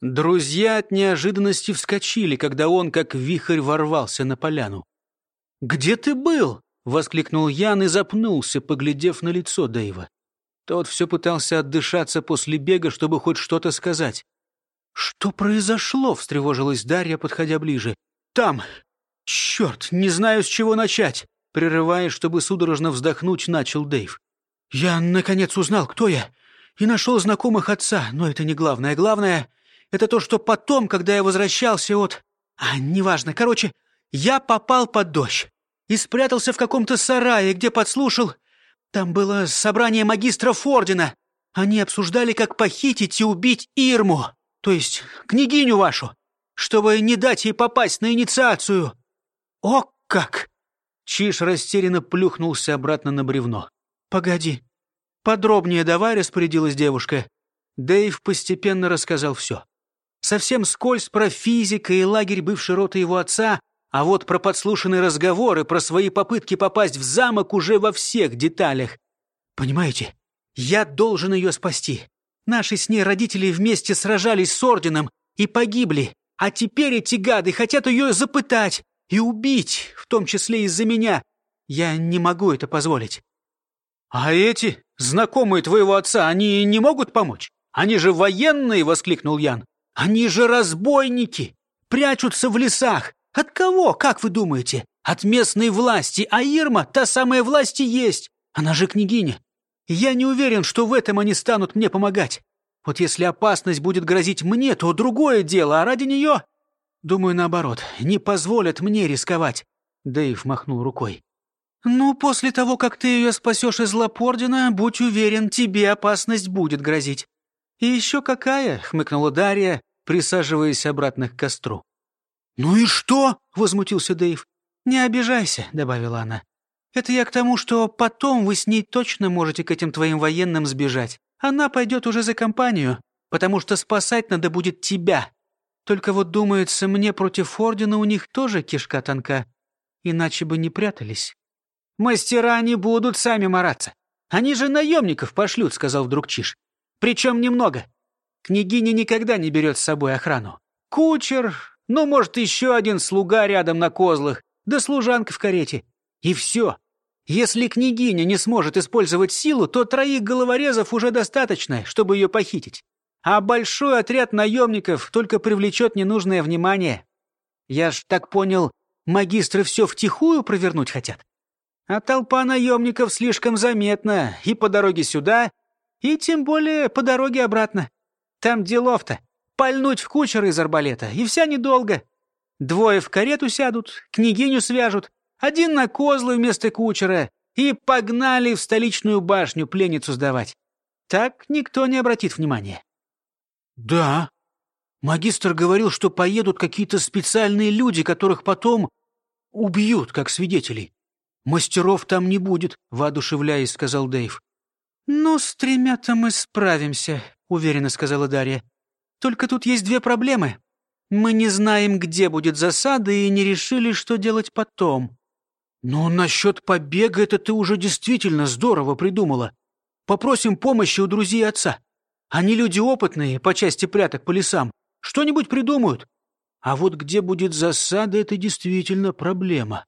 Друзья от неожиданности вскочили, когда он, как вихрь, ворвался на поляну. «Где ты был?» — воскликнул Ян и запнулся, поглядев на лицо Дэйва. Тот все пытался отдышаться после бега, чтобы хоть что-то сказать. «Что произошло?» — встревожилась Дарья, подходя ближе. «Там! Черт, не знаю, с чего начать!» Прерываясь, чтобы судорожно вздохнуть, начал Дэйв. «Я, наконец, узнал, кто я, и нашел знакомых отца, но это не главное. Главное — это то, что потом, когда я возвращался от... А, неважно. Короче, я попал под дождь и спрятался в каком-то сарае, где подслушал... Там было собрание магистров Ордена. Они обсуждали, как похитить и убить Ирму, то есть княгиню вашу, чтобы не дать ей попасть на инициацию. О, как! Чиш растерянно плюхнулся обратно на бревно. «Погоди. Подробнее давай», — распорядилась девушка. Дэйв постепенно рассказал все. Совсем скользь про физика и лагерь бывшей роты его отца, а вот про подслушанные разговоры, про свои попытки попасть в замок уже во всех деталях. «Понимаете, я должен ее спасти. Наши с ней родители вместе сражались с Орденом и погибли, а теперь эти гады хотят ее запытать и убить, в том числе из-за меня. Я не могу это позволить. А эти, знакомые твоего отца, они не могут помочь? Они же военные, воскликнул Ян. Они же разбойники, прячутся в лесах. От кого, как вы думаете? От местной власти, а Ирма, та самая власть и есть. Она же княгиня. Я не уверен, что в этом они станут мне помогать. Вот если опасность будет грозить мне, то другое дело, а ради нее Думаю, наоборот, не позволят мне рисковать. Дэйв махнул рукой. «Ну, после того, как ты ее спасешь из лап Ордена, будь уверен, тебе опасность будет грозить». «И еще какая?» — хмыкнула Дарья, присаживаясь обратно к костру. «Ну и что?» — возмутился Дэйв. «Не обижайся», — добавила она. «Это я к тому, что потом вы с ней точно можете к этим твоим военным сбежать. Она пойдет уже за компанию, потому что спасать надо будет тебя, только вот, думается, мне против Ордена у них тоже кишка тонка. Иначе бы не прятались. «Мастера не будут сами мараться. Они же наемников пошлют», — сказал вдруг Чиш. «Причем немного. Княгиня никогда не берет с собой охрану. Кучер, ну, может, еще один слуга рядом на козлах, да служанка в карете. И все. Если княгиня не сможет использовать силу, то троих головорезов уже достаточно, чтобы ее похитить а большой отряд наемников только привлечет ненужное внимание. Я ж так понял, магистры все втихую провернуть хотят. А толпа наемников слишком заметна и по дороге сюда, и тем более по дороге обратно. Там делов-то. Пальнуть в кучера из арбалета, и вся недолго. Двое в карету сядут, княгиню свяжут, один на козлы вместо кучера, и погнали в столичную башню пленницу сдавать. Так никто не обратит внимания. «Да. Магистр говорил, что поедут какие-то специальные люди, которых потом убьют, как свидетелей. Мастеров там не будет», — воодушевляясь, сказал Дэйв. «Ну, с тремя-то мы справимся», — уверенно сказала Дарья. «Только тут есть две проблемы. Мы не знаем, где будет засада, и не решили, что делать потом». «Но насчет побега это ты уже действительно здорово придумала. Попросим помощи у друзей отца. Они люди опытные по части пряток по лесам. Что-нибудь придумают. А вот где будет засада, это действительно проблема.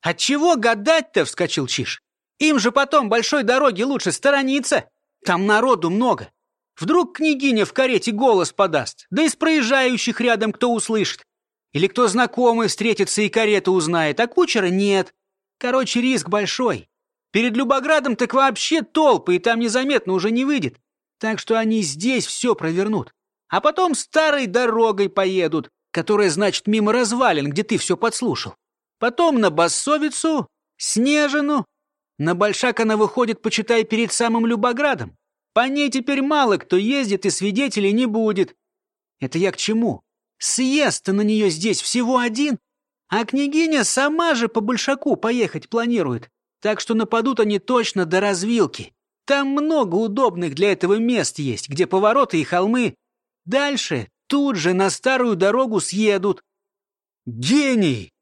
«От чего гадать-то?» — вскочил Чиш. «Им же потом большой дороги лучше сторониться. Там народу много. Вдруг княгиня в карете голос подаст, да из проезжающих рядом кто услышит. Или кто знакомый встретится и карету узнает, а кучера нет. Короче, риск большой. Перед Любоградом так вообще толпы, и там незаметно уже не выйдет. Так что они здесь все провернут. А потом старой дорогой поедут, которая, значит, мимо развалин, где ты все подслушал. Потом на Басовицу, Снежину. На Большак она выходит, почитай, перед самым Любоградом. По ней теперь мало кто ездит и свидетелей не будет. Это я к чему? съезд на нее здесь всего один, а княгиня сама же по Большаку поехать планирует. Так что нападут они точно до развилки. Там много удобных для этого мест есть, где повороты и холмы. Дальше тут же на старую дорогу съедут. Гений!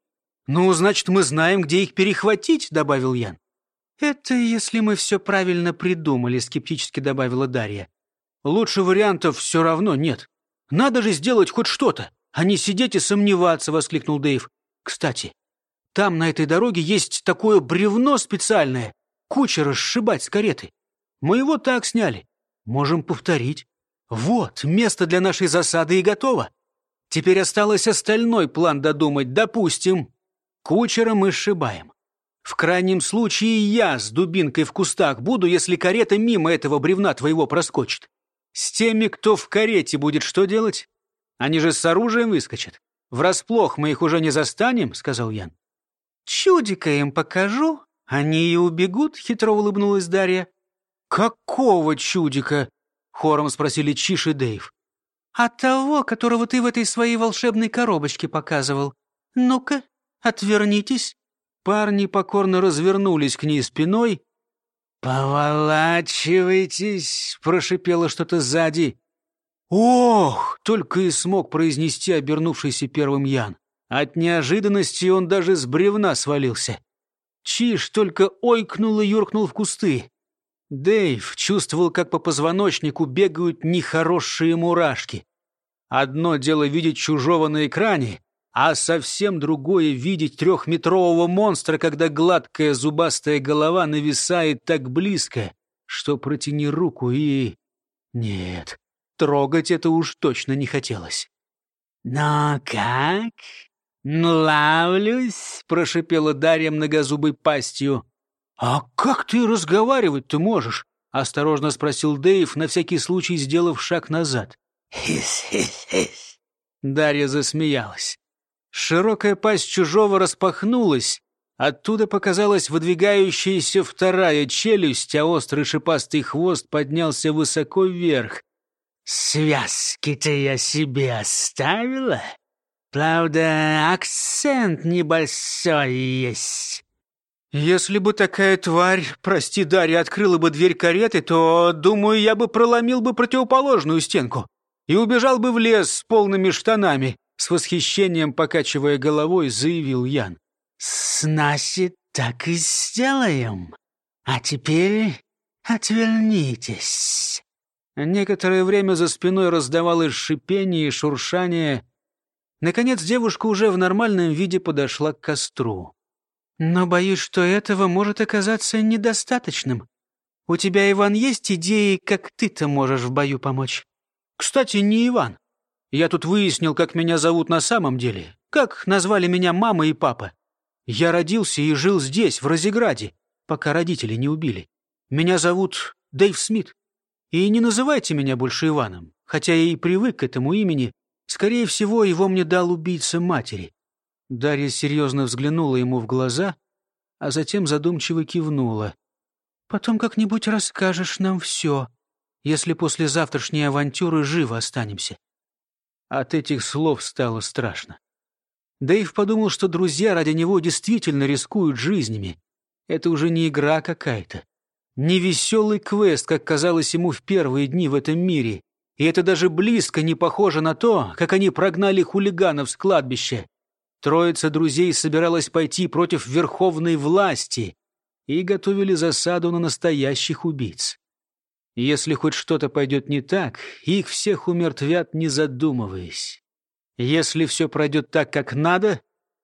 Ну, значит, мы знаем, где их перехватить, добавил Ян. Это если мы все правильно придумали, скептически добавила Дарья. Лучше вариантов все равно нет. Надо же сделать хоть что-то, а не сидеть и сомневаться», — воскликнул Дэйв. «Кстати, там на этой дороге есть такое бревно специальное, кучера сшибать с кареты. Мы его так сняли. Можем повторить. Вот, место для нашей засады и готово. Теперь осталось остальной план додумать. Допустим, кучера мы сшибаем. В крайнем случае я с дубинкой в кустах буду, если карета мимо этого бревна твоего проскочит. С теми, кто в карете будет что делать? Они же с оружием выскочат. Врасплох мы их уже не застанем, — сказал Ян. Чудика им покажу, они и убегут, — хитро улыбнулась Дарья. Какого чудика? — хором спросили Чиш и Дэйв. «А того, которого ты в этой своей волшебной коробочке показывал. Ну-ка, отвернитесь». Парни покорно развернулись к ней спиной. «Поволачивайтесь!» — прошипело что-то сзади. «Ох!» — только и смог произнести обернувшийся первым Ян. От неожиданности он даже с бревна свалился. Чиш только ойкнул и юркнул в кусты. Дэйв чувствовал, как по позвоночнику бегают нехорошие мурашки. Одно дело видеть чужого на экране, а совсем другое — видеть трехметрового монстра, когда гладкая зубастая голова нависает так близко, что протяни руку и... Нет, трогать это уж точно не хотелось. «Ну как? Нлавлюсь?» — прошипела Дарья многозубой пастью. «А как ты разговаривать-то можешь?» — осторожно спросил Дэйв, на всякий случай сделав шаг назад. «Хис-хис-хис!» Дарья засмеялась. Широкая пасть чужого распахнулась. Оттуда показалась выдвигающаяся вторая челюсть, а острый шипастый хвост поднялся высоко вверх. «Связки-то я себе оставила. Правда, акцент небольшой есть». «Если бы такая тварь, прости, Дарья, открыла бы дверь кареты, то, думаю, я бы проломил бы противоположную стенку и убежал бы в лес с полными штанами», с восхищением покачивая головой, заявил Ян. «Значит, так и сделаем. А теперь отвернитесь». Некоторое время за спиной раздавалось шипение и шуршание. Наконец девушка уже в нормальном виде подошла к костру. «Но боюсь, что этого может оказаться недостаточным. У тебя, Иван, есть идеи, как ты-то можешь в бою помочь?» «Кстати, не Иван. Я тут выяснил, как меня зовут на самом деле, как назвали меня мама и папа. Я родился и жил здесь, в Розеграде, пока родители не убили. Меня зовут Дэйв Смит. И не называйте меня больше Иваном, хотя я и привык к этому имени. Скорее всего, его мне дал убийца матери. Дарья серьезно взглянула ему в глаза, а затем задумчиво кивнула. «Потом как-нибудь расскажешь нам все, если после завтрашней авантюры живо останемся. От этих слов стало страшно. Дэйв подумал, что друзья ради него действительно рискуют жизнями. Это уже не игра какая-то. Не веселый квест, как казалось ему в первые дни в этом мире. И это даже близко не похоже на то, как они прогнали хулиганов с кладбища. Троица друзей собиралась пойти против верховной власти и готовили засаду на настоящих убийц. Если хоть что-то пойдет не так, их всех умертвят, не задумываясь. Если все пройдет так, как надо,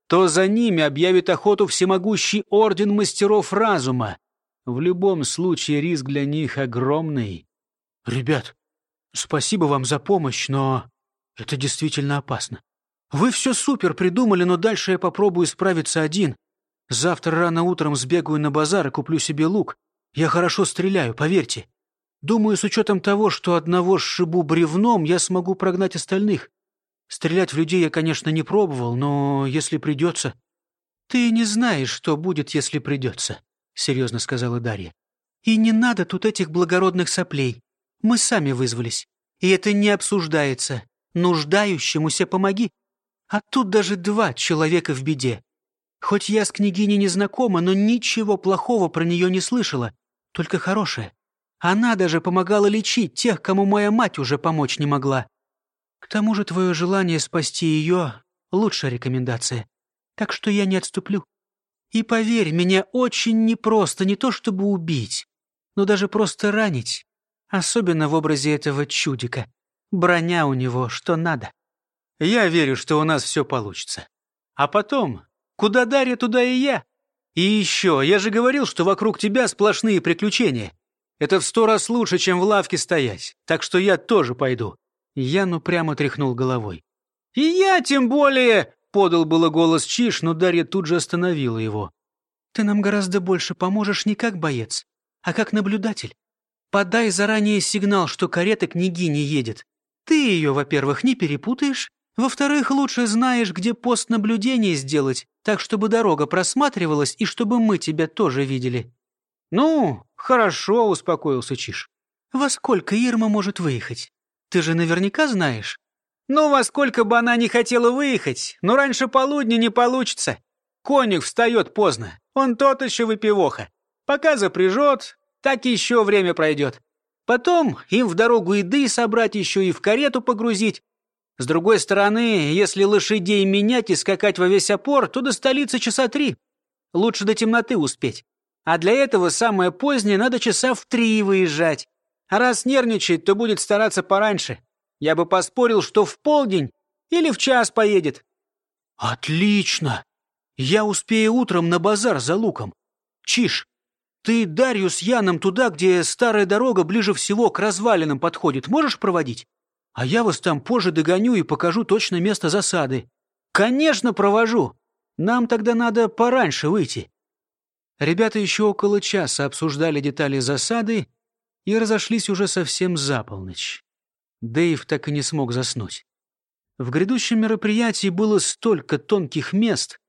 то за ними объявит охоту всемогущий орден мастеров разума. В любом случае риск для них огромный. Ребят, спасибо вам за помощь, но это действительно опасно. Вы все супер придумали, но дальше я попробую справиться один. Завтра рано утром сбегаю на базар и куплю себе лук. Я хорошо стреляю, поверьте. Думаю, с учетом того, что одного сшибу бревном, я смогу прогнать остальных. Стрелять в людей я, конечно, не пробовал, но если придется... Ты не знаешь, что будет, если придется, — серьезно сказала Дарья. И не надо тут этих благородных соплей. Мы сами вызвались. И это не обсуждается. Нуждающемуся помоги. А тут даже два человека в беде. Хоть я с княгиней не знакома, но ничего плохого про нее не слышала, только хорошее. Она даже помогала лечить тех, кому моя мать уже помочь не могла. К тому же твое желание спасти ее — лучшая рекомендация. Так что я не отступлю. И поверь, меня очень непросто не то чтобы убить, но даже просто ранить, особенно в образе этого чудика. Броня у него что надо. Я верю, что у нас все получится. А потом, куда Дарья, туда и я. И еще, я же говорил, что вокруг тебя сплошные приключения. Это в сто раз лучше, чем в лавке стоять. Так что я тоже пойду. Яну прямо тряхнул головой. «И я тем более!» — подал было голос Чиш, но Дарья тут же остановила его. «Ты нам гораздо больше поможешь не как боец, а как наблюдатель. Подай заранее сигнал, что карета княгини едет. Ты ее, во-первых, не перепутаешь, во-вторых, лучше знаешь, где пост наблюдения сделать, так чтобы дорога просматривалась и чтобы мы тебя тоже видели». «Ну, хорошо», — успокоился Чиш. «Во сколько Ирма может выехать? Ты же наверняка знаешь?» «Ну, во сколько бы она не хотела выехать, но раньше полудня не получится. Конюх встает поздно, он тот еще выпивоха. Пока запряжет, так еще время пройдет. Потом им в дорогу еды собрать еще и в карету погрузить. С другой стороны, если лошадей менять и скакать во весь опор, то до столицы часа три. Лучше до темноты успеть. А для этого самое позднее надо часа в три выезжать. А раз нервничает, то будет стараться пораньше. Я бы поспорил, что в полдень или в час поедет. Отлично! Я успею утром на базар за луком. Чиш, ты Дарью с Яном туда, где старая дорога ближе всего к развалинам подходит, можешь проводить? А я вас там позже догоню и покажу точно место засады. Конечно, провожу. Нам тогда надо пораньше выйти. Ребята еще около часа обсуждали детали засады и разошлись уже совсем за полночь. Дэйв так и не смог заснуть. В грядущем мероприятии было столько тонких мест,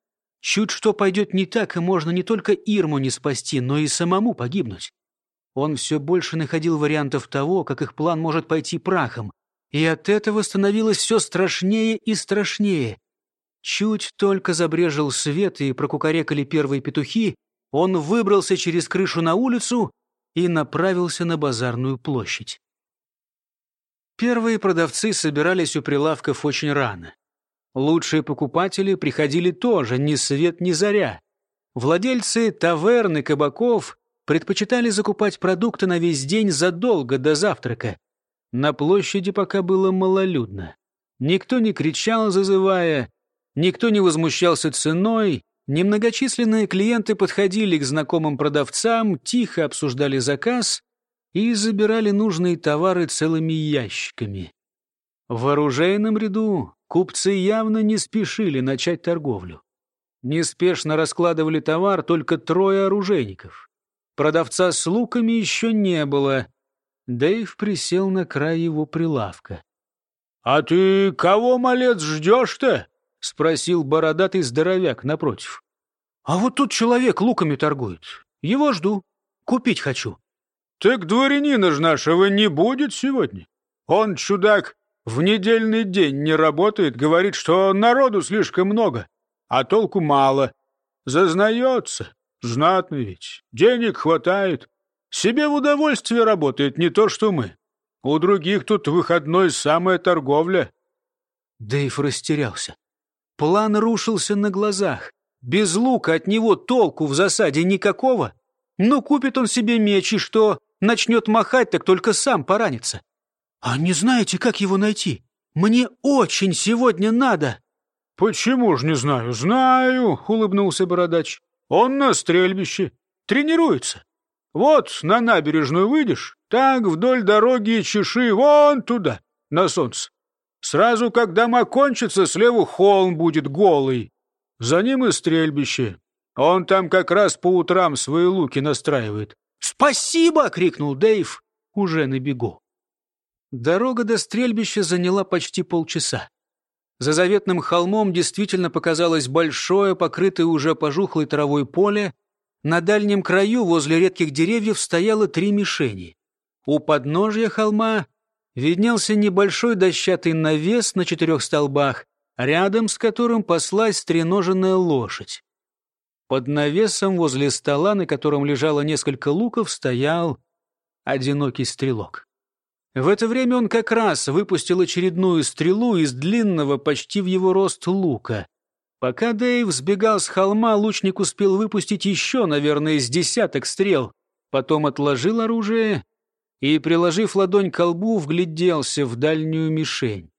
Чуть что пойдет не так, и можно не только Ирму не спасти, но и самому погибнуть. Он все больше находил вариантов того, как их план может пойти прахом, и от этого становилось все страшнее и страшнее. Чуть только забрежил свет и прокукарекали первые петухи, он выбрался через крышу на улицу и направился на базарную площадь. Первые продавцы собирались у прилавков очень рано. Лучшие покупатели приходили тоже, ни свет, ни заря. Владельцы таверны, кабаков предпочитали закупать продукты на весь день задолго до завтрака. На площади пока было малолюдно. Никто не кричал, зазывая, никто не возмущался ценой, немногочисленные клиенты подходили к знакомым продавцам, тихо обсуждали заказ и забирали нужные товары целыми ящиками. В оружейном ряду Купцы явно не спешили начать торговлю. Неспешно раскладывали товар только трое оружейников. Продавца с луками еще не было. Дэйв присел на край его прилавка. — А ты кого, малец, ждешь-то? — спросил бородатый здоровяк напротив. — А вот тут человек луками торгует. Его жду. Купить хочу. — Так дворянина ж нашего не будет сегодня. Он, чудак, в недельный день не работает, говорит, что народу слишком много, а толку мало. Зазнается, знатный ведь, денег хватает. Себе в удовольствие работает, не то что мы. У других тут выходной самая торговля. Дэйв растерялся. План рушился на глазах. Без лука от него толку в засаде никакого. Ну, купит он себе меч, и что? Начнет махать, так только сам поранится. «А не знаете, как его найти? Мне очень сегодня надо!» «Почему ж не знаю? Знаю!» — улыбнулся бородач. «Он на стрельбище. Тренируется. Вот на набережную выйдешь, так вдоль дороги чеши вон туда, на солнце. Сразу, как дома кончатся, слева холм будет голый. За ним и стрельбище. Он там как раз по утрам свои луки настраивает. «Спасибо!» — крикнул Дэйв уже на бегу. Дорога до стрельбища заняла почти полчаса. За заветным холмом действительно показалось большое, покрытое уже пожухлой травой поле. На дальнем краю, возле редких деревьев, стояло три мишени. У подножья холма виднелся небольшой дощатый навес на четырех столбах, рядом с которым паслась стреноженная лошадь. Под навесом возле стола, на котором лежало несколько луков, стоял одинокий стрелок. В это время он как раз выпустил очередную стрелу из длинного, почти в его рост лука. Пока Дэйв сбегал с холма, лучник успел выпустить еще, наверное, из десяток стрел. Потом отложил оружие и, приложив ладонь к колбу, вгляделся в дальнюю мишень.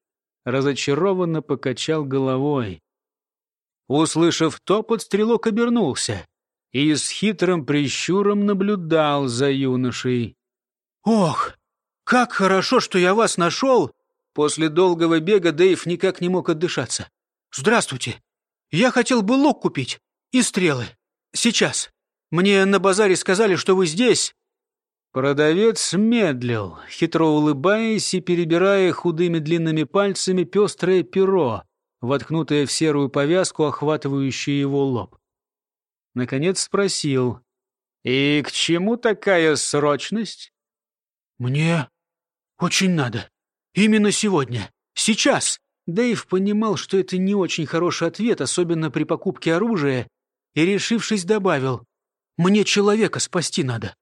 Разочарованно покачал головой. Услышав топот, стрелок обернулся и с хитрым прищуром наблюдал за юношей. «Ох, как хорошо, что я вас нашел!» После долгого бега Дэйв никак не мог отдышаться. «Здравствуйте! Я хотел бы лук купить и стрелы. Сейчас. Мне на базаре сказали, что вы здесь». Продавец медлил, хитро улыбаясь и перебирая худыми длинными пальцами пестрое перо, воткнутое в серую повязку, охватывающую его лоб. Наконец спросил, «И к чему такая срочность?» «Мне очень надо. Именно сегодня. Сейчас!» Дэйв понимал, что это не очень хороший ответ, особенно при покупке оружия, и, решившись, добавил, «Мне человека спасти надо».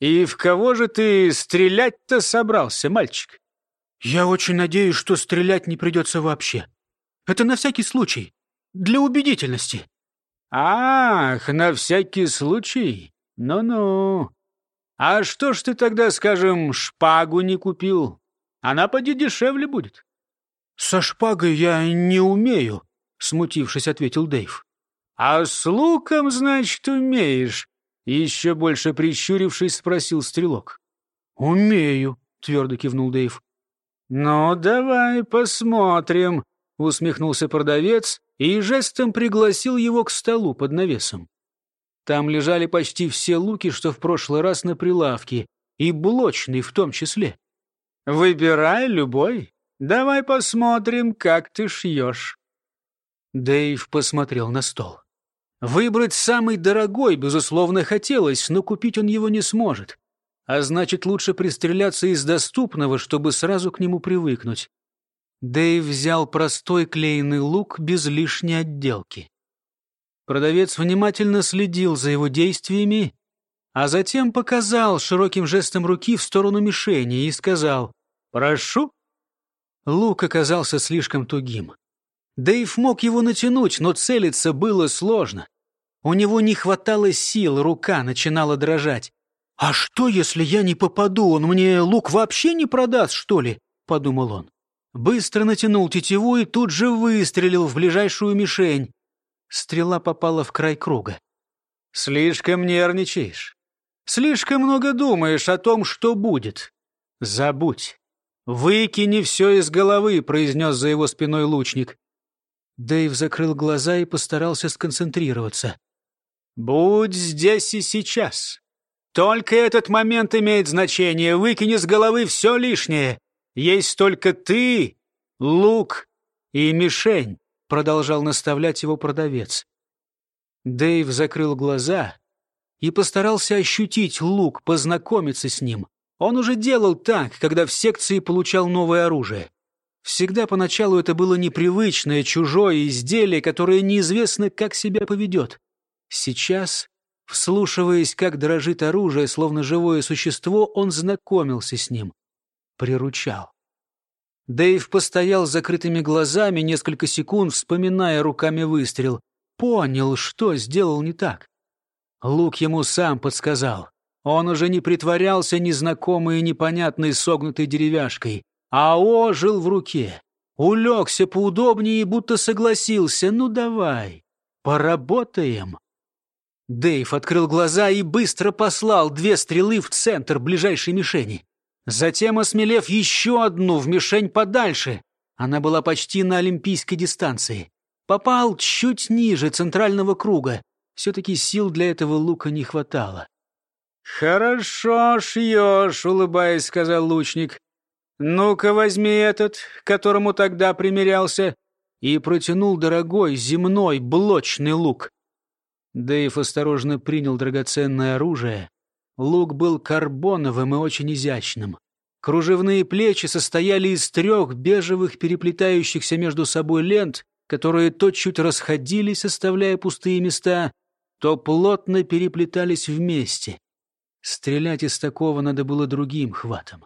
«И в кого же ты стрелять-то собрался, мальчик?» «Я очень надеюсь, что стрелять не придется вообще. Это на всякий случай, для убедительности». «Ах, на всякий случай? Ну-ну. А что ж ты тогда, скажем, шпагу не купил? Она поди дешевле будет». «Со шпагой я не умею», — смутившись, ответил Дэйв. «А с луком, значит, умеешь?» Еще больше прищурившись, спросил стрелок. «Умею», — твердо кивнул Дэйв. «Ну, давай посмотрим», — усмехнулся продавец и жестом пригласил его к столу под навесом. Там лежали почти все луки, что в прошлый раз на прилавке, и блочный в том числе. «Выбирай любой. Давай посмотрим, как ты шьешь». Дэйв посмотрел на стол. Выбрать самый дорогой, безусловно, хотелось, но купить он его не сможет. А значит, лучше пристреляться из доступного, чтобы сразу к нему привыкнуть. Дэйв взял простой клееный лук без лишней отделки. Продавец внимательно следил за его действиями, а затем показал широким жестом руки в сторону мишени и сказал «Прошу». Лук оказался слишком тугим. Дэйв мог его натянуть, но целиться было сложно. У него не хватало сил, рука начинала дрожать. «А что, если я не попаду? Он мне лук вообще не продаст, что ли?» — подумал он. Быстро натянул тетиву и тут же выстрелил в ближайшую мишень. Стрела попала в край круга. «Слишком нервничаешь. Слишком много думаешь о том, что будет. Забудь. Выкини все из головы», — произнес за его спиной лучник. Дэйв закрыл глаза и постарался сконцентрироваться. «Будь здесь и сейчас. Только этот момент имеет значение. Выкини с головы все лишнее. Есть только ты, лук и мишень», — продолжал наставлять его продавец. Дэйв закрыл глаза и постарался ощутить лук, познакомиться с ним. Он уже делал так, когда в секции получал новое оружие. Всегда поначалу это было непривычное, чужое изделие, которое неизвестно, как себя поведет. Сейчас, вслушиваясь, как дрожит оружие, словно живое существо, он знакомился с ним, приручал. Дэйв постоял с закрытыми глазами несколько секунд, вспоминая руками выстрел. Понял, что сделал не так. Лук ему сам подсказал. Он уже не притворялся незнакомой и непонятной согнутой деревяшкой а ожил в руке. Улегся поудобнее и будто согласился. «Ну давай, поработаем». Дэйв открыл глаза и быстро послал две стрелы в центр ближайшей мишени. Затем, осмелев еще одну в мишень подальше, она была почти на олимпийской дистанции. Попал чуть ниже центрального круга. Все-таки сил для этого лука не хватало. «Хорошо шьешь», — улыбаясь, сказал лучник. «Ну-ка возьми этот, которому тогда примерялся», и протянул дорогой земной блочный лук. Дэйв осторожно принял драгоценное оружие. Лук был карбоновым и очень изящным. Кружевные плечи состояли из трех бежевых переплетающихся между собой лент, которые то чуть расходились, оставляя пустые места, то плотно переплетались вместе. Стрелять из такого надо было другим хватом.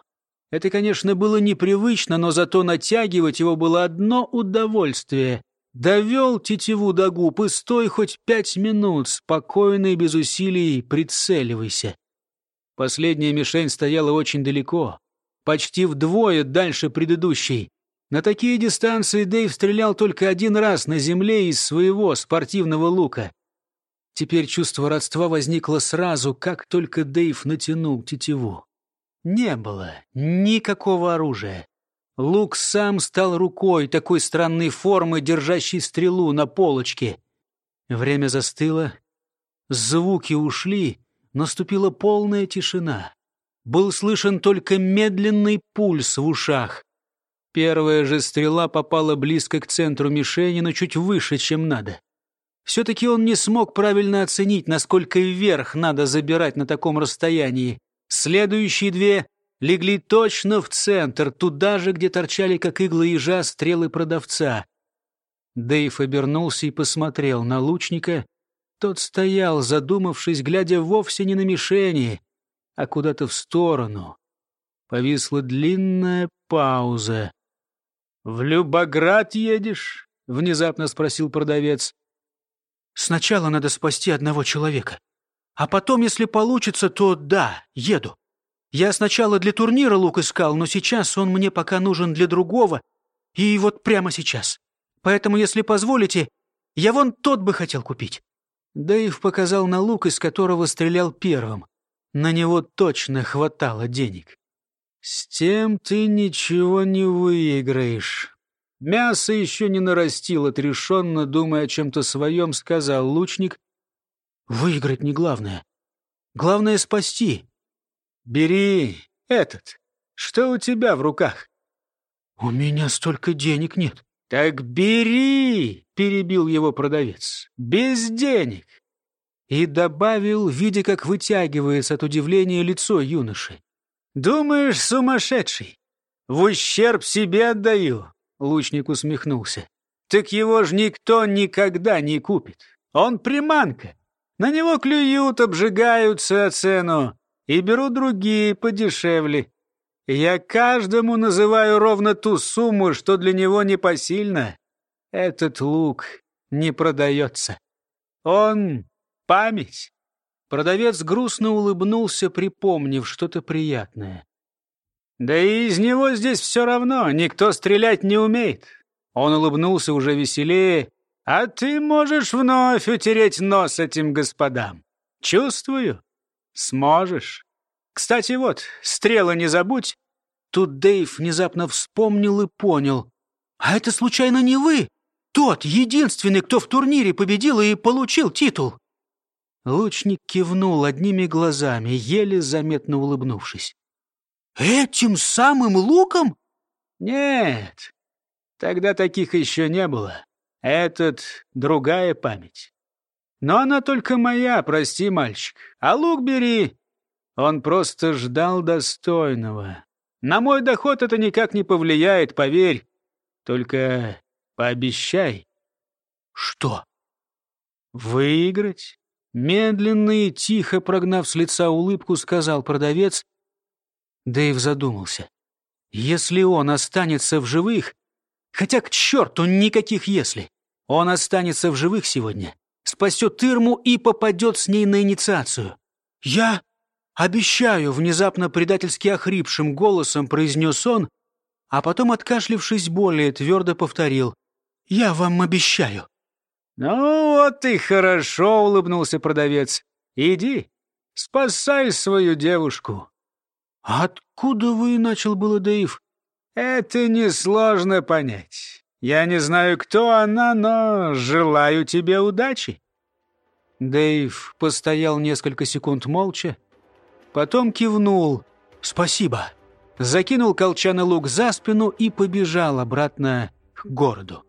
Это, конечно, было непривычно, но зато натягивать его было одно удовольствие. Довел тетиву до губ и стой хоть пять минут, спокойно и без усилий прицеливайся. Последняя мишень стояла очень далеко, почти вдвое дальше предыдущей. На такие дистанции Дэйв стрелял только один раз на земле из своего спортивного лука. Теперь чувство родства возникло сразу, как только Дэйв натянул тетиву. Не было никакого оружия. Лук сам стал рукой такой странной формы, держащей стрелу на полочке. Время застыло, звуки ушли, наступила полная тишина. Был слышен только медленный пульс в ушах. Первая же стрела попала близко к центру мишени, но чуть выше, чем надо. Все-таки он не смог правильно оценить, насколько вверх надо забирать на таком расстоянии. Следующие две легли точно в центр, туда же, где торчали, как иглы ежа, стрелы продавца. Дэйв обернулся и посмотрел на лучника. Тот стоял, задумавшись, глядя вовсе не на мишени, а куда-то в сторону. Повисла длинная пауза. «В Любоград едешь?» — внезапно спросил продавец. «Сначала надо спасти одного человека. А потом, если получится, то да, еду. Я сначала для турнира лук искал, но сейчас он мне пока нужен для другого. И вот прямо сейчас. Поэтому, если позволите, я вон тот бы хотел купить». Дэйв показал на лук, из которого стрелял первым. На него точно хватало денег. «С тем ты ничего не выиграешь». Мясо еще не нарастил, отрешенно, думая о чем-то своем, сказал лучник. «Выиграть не главное. Главное — спасти. «Бери этот. Что у тебя в руках?» «У меня столько денег нет». «Так бери!» — перебил его продавец. «Без денег!» И добавил, видя, как вытягивается от удивления лицо юноши. «Думаешь, сумасшедший? В ущерб себе отдаю!» Лучник усмехнулся. «Так его ж никто никогда не купит. Он приманка. На него клюют, обжигаются о цену и беру другие подешевле. Я каждому называю ровно ту сумму, что для него непосильна. Этот лук не продается. Он — память. Продавец грустно улыбнулся, припомнив что-то приятное. «Да и из него здесь все равно, никто стрелять не умеет». Он улыбнулся уже веселее. «А ты можешь вновь утереть нос этим господам. Чувствую, Сможешь. Кстати, вот, стрелы не забудь. Тут Дэйв внезапно вспомнил и понял. А это случайно не вы? Тот, единственный, кто в турнире победил и получил титул. Лучник кивнул одними глазами, еле заметно улыбнувшись. «Этим самым луком?» «Нет, тогда таких еще не было. Этот — другая память. Но она только моя, прости, мальчик. А лук бери. Он просто ждал достойного. На мой доход это никак не повлияет, поверь. Только пообещай. Что? Выиграть? Медленно и тихо прогнав с лица улыбку, сказал продавец. Дэйв задумался. Если он останется в живых... Хотя к черту никаких «если». Он останется в живых сегодня спасет Ирму и попадет с ней на инициацию. «Я обещаю», — внезапно предательски охрипшим голосом произнес он, а потом, откашлившись более, твердо повторил. «Я вам обещаю». «Ну вот и хорошо», — улыбнулся продавец. «Иди, спасай свою девушку». «Откуда вы?» — начал было Дэйв. «Это несложно понять. Я не знаю, кто она, но желаю тебе удачи». Дэйв постоял несколько секунд молча, потом кивнул «Спасибо», закинул колчаный лук за спину и побежал обратно к городу.